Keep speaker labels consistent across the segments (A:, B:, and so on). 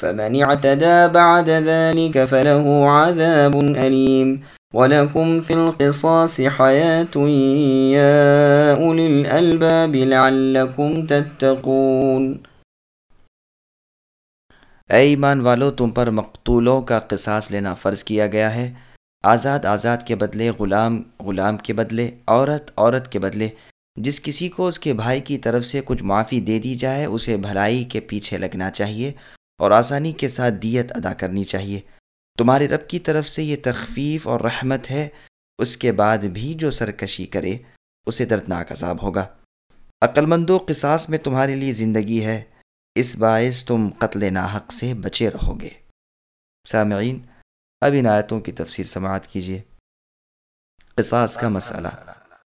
A: فمن اعتدى بعد ذلك فله عذاب أليم. ولكم في القصاص حياة يا أولي الألباب لعلكم تتقون.
B: اے ایمان والو، تم پر مقتولوں کا قصاص لینا فرض کیا گیا ہے۔ آزاد آزاد کے بدلے، غلام غلام کے بدلے، عورت عورت کے بدلے۔ جس کسی کو اس کے بھائی کی طرف سے کچھ معافی دے دی جائے، اسے بھلائی کے پیچھے لگنا چاہیے۔ اور آسانی کے ساتھ دیت ادا کرنی چاہیے۔ تمہارے رب کی طرف سے یہ تخفیف اور رحمت ہے۔ اس کے بعد بھی جو سرکشی کرے، اسے دردناک عذاب ہوگا۔ عقلمند و قصاص میں تمہارے لیے زندگی ہے۔ اس باعث تم قتل ناحق سے بچے رہو گے۔ سامعین، اب ان آیتوں کی تفصیل سماعت کیجیے۔ قصاص کا مسئلہ۔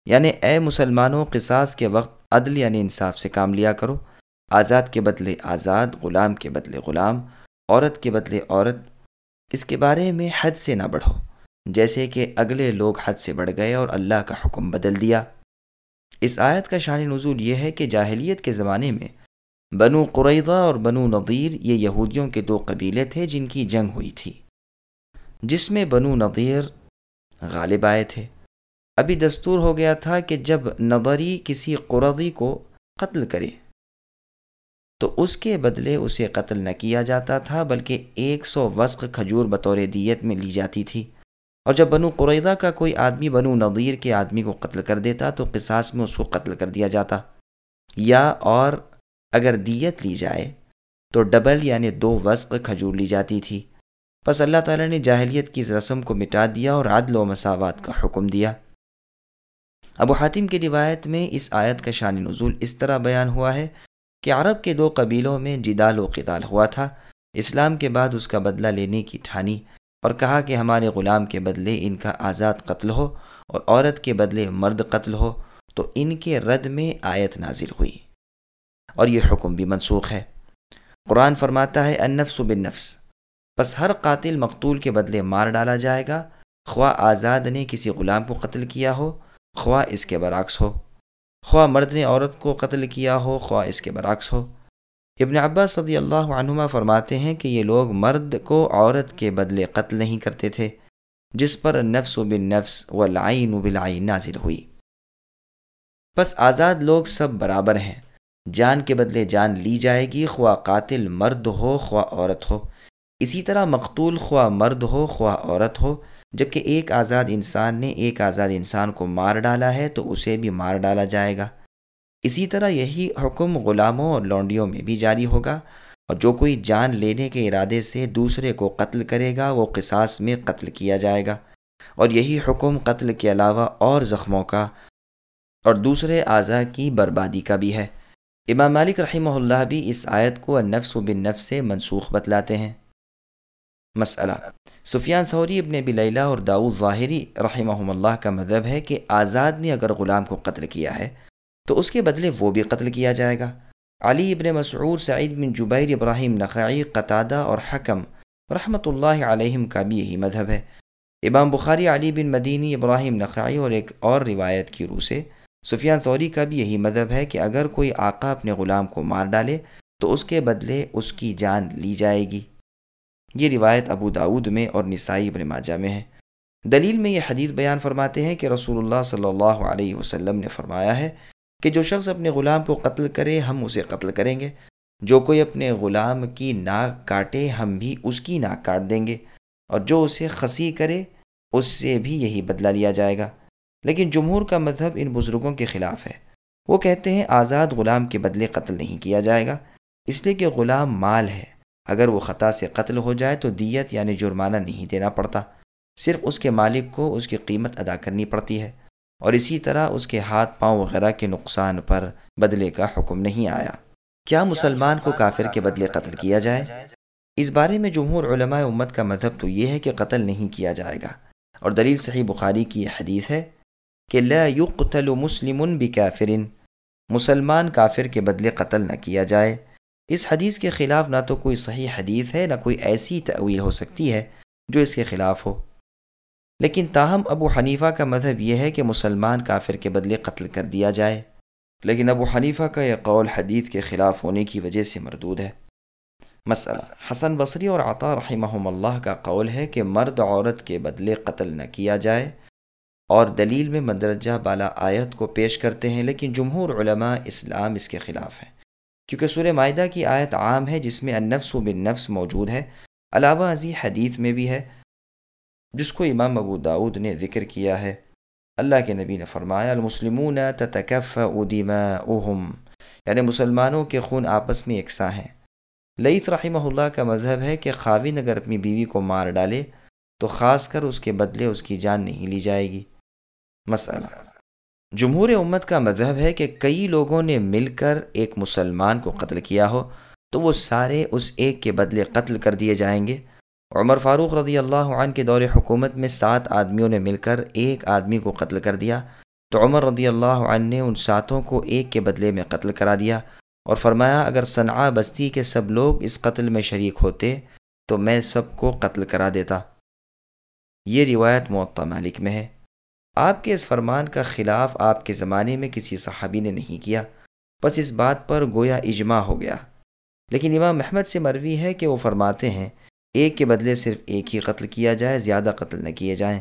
B: یعنی اے مسلمانوں، قصاص کے وقت عدل یعنی انصاف سے کام لیا کرو۔ آزاد کے بدلے آزاد، غلام کے بدلے غلام، عورت کے بدلے عورت۔ اس کے بارے میں حد سے نہ بڑھو، جیسے کہ اگلے لوگ حد سے بڑھ گئے اور اللہ کا حکم بدل دیا۔ اس آیت کا شان نزول یہ ہے کہ جاہلیت کے زمانے میں بنو قریضہ اور بنو نظیر یہ یہودیوں کے دو قبیلے تھے جن کی جنگ ہوئی تھی، جس میں بنو نظیر غالب آئے تھے۔ ابھی دستور ہو گیا تھا کہ جب نظری کسی قرضی کو قتل کرے تو اس کے بدلے اسے قتل نہ کیا جاتا تھا، بلکہ ایک سو وسق کھجور بطور دیت میں لی جاتی تھی۔ اور جب بنو قریدہ کا کوئی آدمی بنو نظیر کے آدمی کو قتل کر دیتا تو قصاص میں اس کو قتل کر دیا جاتا۔ یا اور اگر دیت لی جائے تو ڈبل یعنی دو وسق کھجور لی جاتی تھی۔ بس اللہ تعالیٰ نے جاہلیت کی اس رسم کو مٹا دیا اور عدل و مساوات کا حکم دیا۔ ابو حاتم کی روایت میں اس آیت کا شان نزول اس طرح بیان ہوا ہے کہ عرب کے دو قبیلوں میں جدال و قتال ہوا تھا۔ اسلام کے بعد اس کا بدلہ لینے کی ٹھانی اور کہا کہ ہمارے غلام کے بدلے ان کا آزاد قتل ہو اور عورت کے بدلے مرد قتل ہو، تو ان کے رد میں آیت نازل ہوئی۔ اور یہ حکم بھی منسوخ ہے۔ قرآن فرماتا ہے، النفس بالنفس۔ بس ہر قاتل مقتول کے بدلے مار ڈالا جائے گا، خواہ آزاد نے کسی غلام کو قتل کیا ہو، خواہ اس کے برعکس ہو۔ خواہ مرد نے عورت کو قتل کیا ہو، خواہ اس کے برعکس ہو۔ ابن عباس صدی اللہ عنہما فرماتے ہیں کہ یہ لوگ مرد کو عورت کے بدلے قتل نہیں کرتے تھے، جس پر نفس و بن نفس و لائن و بلائن نازل ہوئی۔ بس آزاد لوگ سب برابر ہیں۔ جان کے بدلے جان لی جائے گی، خواہ قاتل مرد ہو، خواہ عورت ہو۔ اسی طرح مقتول خواہ مرد ہو، خواہ عورت ہو۔ جبکہ ایک آزاد انسان نے ایک آزاد انسان کو مار ڈالا ہے تو اسے بھی مار ڈالا جائے گا۔ اسی طرح یہی حکم غلاموں اور لونڈیوں میں بھی جاری ہوگا۔ اور جو کوئی جان لینے کے ارادے سے دوسرے کو قتل کرے گا، وہ قصاص میں قتل کیا جائے گا۔ اور یہی حکم قتل کے علاوہ اور زخموں کا اور دوسرے اعضاء کی بربادی کا بھی ہے۔ امام مالک رحمہ اللہ بھی اس آیت کو نفس و بن نفس سے منسوخ بتلاتے ہیں۔ مسئلہ۔ سفیان ثوری ابن بلیلہ اور داؤ ظاہری رحمہ اللہ کا مذہب ہے کہ آزاد نے اگر غلام کو قتل کیا ہے، تو اس کے بدلے وہ بھی قتل کیا جائے گا۔ علی ابن مسعود، سعید بن جبیر، ابراہیم نقعی قطادہ اور حکم رحمۃ اللہ علیہم کا بھی یہی مذہب ہے۔ امام بخاری، علی بن مدینی، ابراہیم نقعی اور ایک اور روایت کی روح سے سفیان ثوری کا بھی یہی مذہب ہے کہ اگر کوئی آقا اپنے غلام کو مار ڈالے، تو اس کے بدلے اس کی جان لی جائے گی۔ یہ روایت ابو داود میں اور نسائی ابن ماجہ میں ہے۔ دلیل میں یہ حدیث بیان فرماتے ہیں کہ رسول اللہ صلی اللہ علیہ وسلم نے فرمایا ہے کہ جو شخص اپنے غلام کو قتل کرے، ہم اسے قتل کریں گے۔ جو کوئی اپنے غلام کی ناک کاٹے، ہم بھی اس کی ناک کاٹ دیں گے۔ اور جو اسے خسی کرے، اس سے بھی یہی بدلہ لیا جائے گا۔ لیکن جمہور کا مذہب ان بزرگوں کے خلاف ہے۔ وہ کہتے ہیں آزاد غلام کے بدلے قتل نہیں کیا جائے گا، اس لیے کہ غلام مال ہے۔ اگر وہ خطا سے قتل ہو جائے تو دیت یعنی جرمانہ نہیں دینا پڑتا۔ صرف اس کے مالک کو اس کی قیمت ادا کرنی پڑتی ہے۔ اور اسی طرح اس کے ہاتھ پاؤں وغیرہ کے نقصان پر بدلے کا حکم نہیں آیا۔ کیا مسلمان کو کافر کے بدلے قتل کیا جائے؟ اس بارے میں جمہور علماء امت کا مذہب تو یہ ہے کہ قتل نہیں کیا جائے گا۔ اور دلیل صحیح بخاری کی یہ حدیث ہے کہ لا يقتل مسلم بکافر مسلمان کافر کے بدلے قتل نہ کیا جائے۔ اس حدیث کے خلاف نہ تو کوئی صحیح حدیث ہے، نہ کوئی ایسی تعویل ہو سکتی ہے جو اس کے خلاف ہو۔ لیکن تاہم ابو حنیفہ کا مذہب یہ ہے کہ مسلمان کافر کے بدلے قتل کر دیا جائے۔ لیکن ابو حنیفہ کا یہ قول حدیث کے خلاف ہونے کی وجہ سے مردود ہے۔ مسئلہ، حسن بصری اور عطا رحمہ اللہ کا قول ہے کہ مرد عورت کے بدلے قتل نہ کیا جائے۔ اور دلیل میں مندرجہ بالا آیت کو پیش کرتے ہیں، لیکن جمہور علماء اسلام اس کے خلاف ہیں۔ کیونکہ سورہ معاہدہ کی آیت عام ہے جس میں النفس و بن نفس موجود ہے، علاوہ ازی حدیث میں بھی ہے، جس کو امام ابو داود نے ذکر کیا ہے۔ اللہ کے نبی نے فرمایا، المسلمون تتکف دماؤہم یعنی مسلمانوں کے خون آپس میں یکساں ہیں۔ لئیث رحمہ اللہ کا مذہب ہے کہ خاوین اگر اپنی بیوی کو مار ڈالے، تو خاص کر اس کے بدلے اس کی جان نہیں لی جائے گی۔ مسئلہ جمہور امت کا مذہب ہے کہ کئی لوگوں نے مل کر ایک مسلمان کو قتل کیا ہو، تو وہ سارے اس ایک کے بدلے قتل کر دیے جائیں گے۔ عمر فاروق رضی اللہ عنہ کے دور حکومت میں سات آدمیوں نے مل کر ایک آدمی کو قتل کر دیا۔ تو عمر رضی اللہ عنہ نے ان ساتوں کو ایک کے بدلے میں قتل کرا دیا اور فرمایا، اگر صنعا بستی کے سب لوگ اس قتل میں شریک ہوتے تو میں سب کو قتل کرا دیتا۔ یہ روایت معطا مالک میں ہے۔ آپ کے اس فرمان کا خلاف آپ کے زمانے میں کسی صحابی نے نہیں کیا۔ بس اس بات پر گویا اجماع ہو گیا۔ لیکن امام محمد سے مروی ہے کہ وہ فرماتے ہیں، ایک کے بدلے صرف ایک ہی قتل کیا جائے، زیادہ قتل نہ کیے جائیں۔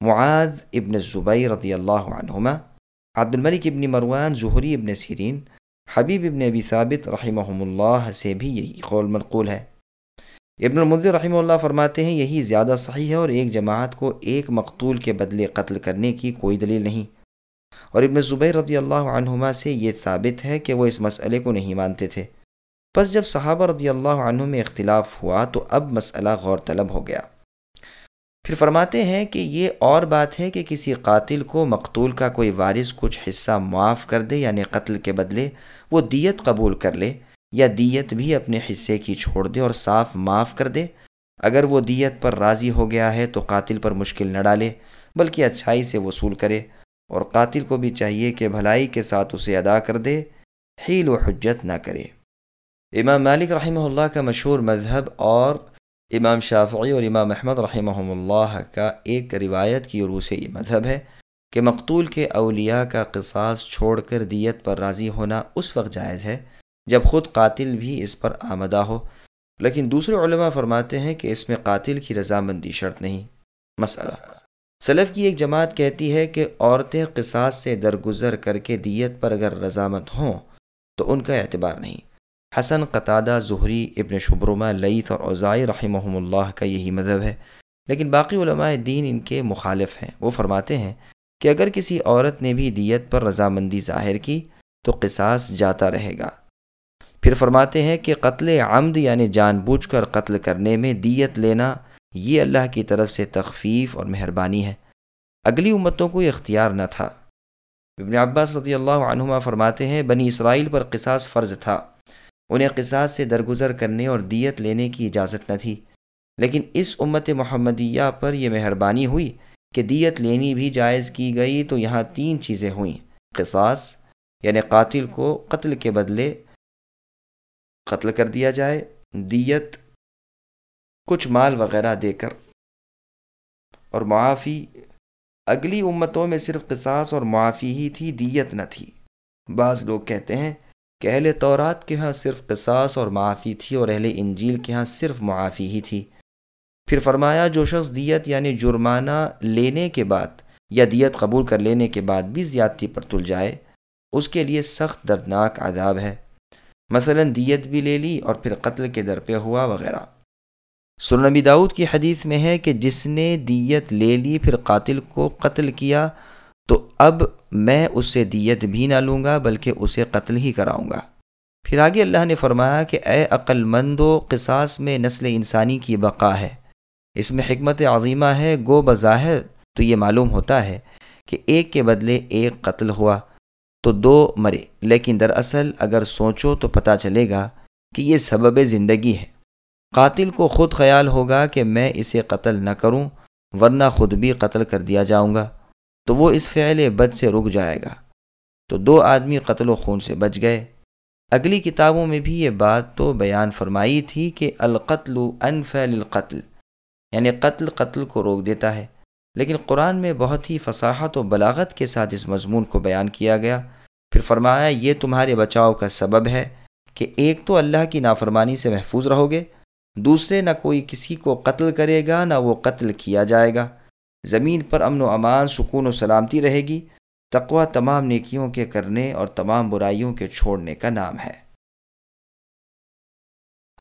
B: معاذ ابن زبئی رضی اللہ عنہما، عبد الملک ابن مروان ظہری ابن سیرین، حبیب ابن ابی ثابت رحمہ اللہ سے بھی یہی قول منقول ہے۔ ابن المنظر رحمہ اللہ فرماتے ہیں، یہی زیادہ صحیح ہے اور ایک جماعت کو ایک مقتول کے بدلے قتل کرنے کی کوئی دلیل نہیں۔ اور ابن زبیر رضی اللہ عنہما سے یہ ثابت ہے کہ وہ اس مسئلے کو نہیں مانتے تھے۔ بس جب صحابہ رضی اللہ عنہ میں اختلاف ہوا تو اب مسئلہ غور طلب ہو گیا۔ پھر فرماتے ہیں کہ یہ اور بات ہے کہ کسی قاتل کو مقتول کا کوئی وارث کچھ حصہ معاف کر دے یعنی قتل کے بدلے وہ دیت قبول کر لے۔ یا دیت بھی اپنے حصے کی چھوڑ دے اور صاف معاف کر دے۔ اگر وہ دیت پر راضی ہو گیا ہے تو قاتل پر مشکل نہ ڈالے، بلکہ اچھائی سے وصول کرے۔ اور قاتل کو بھی چاہیے کہ بھلائی کے ساتھ اسے ادا کر دے، حیل و حجت نہ کرے۔ امام مالک رحمہ اللہ کا مشہور مذہب اور امام شافعی اور امام احمد رحمہ اللہ کا ایک روایت کی عروع سے یہ مذہب ہے کہ مقتول کے اولیاء کا قصاص چھوڑ کر دیت پر راضی ہونا اس وقت جائز ہے جب خود قاتل بھی اس پر آمدہ ہو۔ لیکن دوسرے علماء فرماتے ہیں کہ اس میں قاتل کی رضامندی شرط نہیں۔ مسئلہ۔ سلف کی ایک جماعت کہتی ہے کہ عورتیں قصاص سے درگزر کر کے دیت پر اگر رضامت ہوں تو ان کا اعتبار نہیں۔ حسن قطادہ ظہری ابن شبرما لئیت اور اوزائی رحمہ اللہ کا یہی مذہب ہے۔ لیکن باقی علماء دین ان کے مخالف ہیں۔ وہ فرماتے ہیں کہ اگر کسی عورت نے بھی دیت پر رضامندی ظاہر کی تو قصاص جاتا رہے گا۔ پھر فرماتے ہیں کہ قتل عمد یعنی جان بوجھ کر قتل کرنے میں دیت لینا یہ اللہ کی طرف سے تخفیف اور مہربانی ہے۔ اگلی امتوں کو یہ اختیار نہ تھا۔ ابن عباس رضی اللہ عنہما فرماتے ہیں، بنی اسرائیل پر قصاص فرض تھا۔ انہیں قصاص سے درگزر کرنے اور دیت لینے کی اجازت نہ تھی۔ لیکن اس امت محمدیہ پر یہ مہربانی ہوئی کہ دیت لینی بھی جائز کی گئی تو یہاں تین چیزیں ہوئیں۔ قصاص یعنی قاتل کو قتل کے بدلے قتل کر دیا جائے، دیت کچھ مال وغیرہ دے کر۔ اور معافی، اگلی امتوں میں صرف قصاص اور معافی ہی تھی، دیت نہ تھی۔ بعض لوگ کہتے ہیں کہ اہل تورات کے ہاں صرف قصاص اور معافی تھی اور اہل انجیل کے ہاں صرف معافی ہی تھی۔ پھر فرمایا، جو شخص دیت یعنی جرمانہ لینے کے بعد یا دیت قبول کر لینے کے بعد بھی زیادتی پر تل جائے، اس کے لیے سخت دردناک عذاب ہے۔ مثلا دیت بھی لے لی اور پھر قتل کے در پہ ہوا وغیرہ۔ سنبی داود کی حدیث میں ہے کہ جس نے دیت لے لی، پھر قاتل کو قتل کیا، تو اب میں اس سے دیت بھی نہ لوں گا، بلکہ اسے قتل ہی کراؤں گا۔ پھر آگے اللہ نے فرمایا کہ اے عقل مند و قصاص میں نسل انسانی کی بقا ہے۔ اس میں حکمت عظیمہ ہے، گو بظاہر، تو یہ معلوم ہوتا ہے کہ ایک کے بدلے ایک قتل ہوا۔ تو دو مرے۔ لیکن دراصل اگر سوچو تو پتہ چلے گا کہ یہ سبب زندگی ہے۔ قاتل کو خود خیال ہوگا کہ میں اسے قتل نہ کروں، ورنہ خود بھی قتل کر دیا جاؤں گا۔ تو وہ اس فعل بد سے رک جائے گا۔ تو دو آدمی قتل و خون سے بچ گئے۔ اگلی کتابوں میں بھی یہ بات تو بیان فرمائی تھی کہ القتل انفعل القتل یعنی قتل قتل کو روک دیتا ہے۔ لیکن قرآن میں بہت ہی فصاحت و بلاغت کے ساتھ اس مضمون کو بیان کیا گیا۔ پھر فرمایا، یہ تمہارے بچاؤ کا سبب ہے کہ ایک تو اللہ کی نافرمانی سے محفوظ رہو گے، دوسرے نہ کوئی کسی کو قتل کرے گا، نہ وہ قتل کیا جائے گا۔ زمین پر امن و امان، سکون و سلامتی رہے گی۔ تقوی تمام نیکیوں کے کرنے اور تمام برائیوں کے چھوڑنے کا نام ہے۔